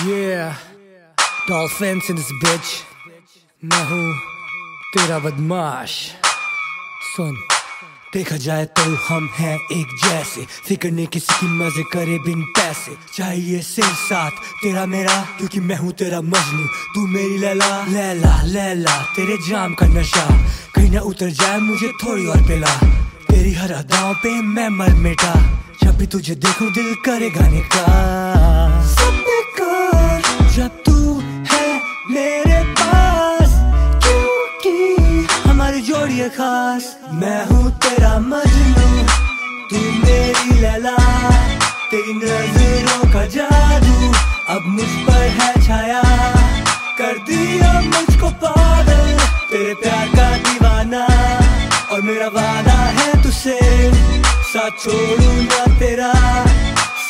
Yeah, dolphins in this bitch. मैं तेरा बदमाश सुन देखा जाए तो हम हैं एक जैसे। फ़िक्र नहीं किसी की मज़े करे बिन पैसे। चाहिए सिर साथ तेरा मेरा क्योंकि मैं हूँ तेरा मजनू। तू मेरी लैला। लैला लैला तेरे जाम का नशा। कहीं ना उतर जाए मुझे थोड़ी और पिला। तेरी हर अदाओं पे मैं मर मिटा। जब भी तुझे देखूँ दिल करे गाने है खास, मैं हूँ तेरा मजनू, तू मेरी लला, तेरी नज़रों का जादू, अब मुझ पर है छाया, कर दिया मुझको पागल, तेरे प्यार का दीवाना, और मेरा वादा है तुझसे, साथ छोड़ू ना तेरा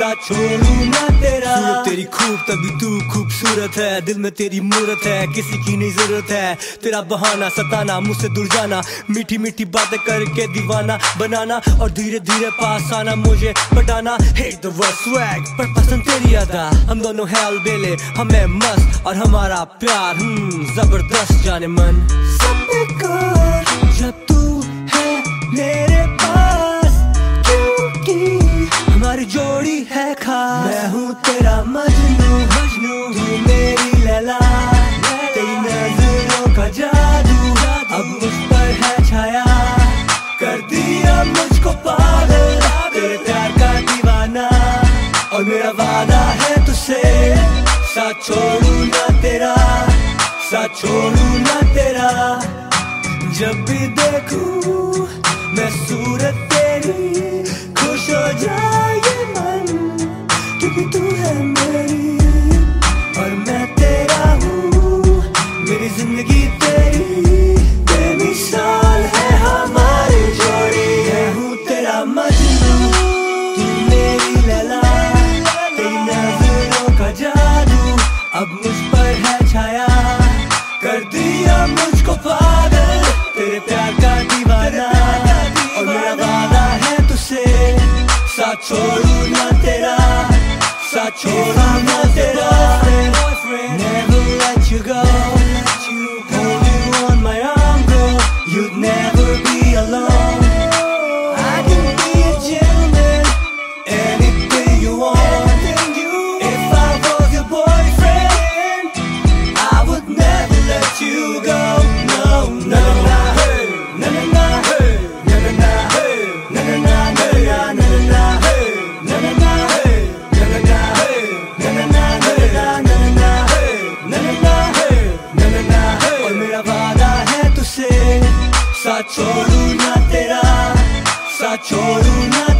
साथ छोड़ू ना तेरा। सूरत तेरी खूब तभी तू खूबसूरत है। दिल में तेरी मूरत है किसी की नहीं ज़रूरत है। तेरा बहाना सताना मुझसे दूर जाना। मीठी मीठी बातें करके दीवाना बनाना। और धीरे धीरे पास आना मुझे पटाना। हेट द वर्ड स्वैग पर पसंद तेरी अदा। हम दोनों है अलबेले हमें मस्त और हमारा प्यार हम्म ज़बरदस्त जाने मन। सब जब तू है मेरे वादा है तुझसे। साथ छोड़ू ना तेरा, साथ छोड़ू ना तेरा। जब भी देखू मैं सूरत तेरी, खुश हो जाए मन, क्योंकि तू है मेरी। Soy un lateral, Sachor. Sachoru natera, sachoru natera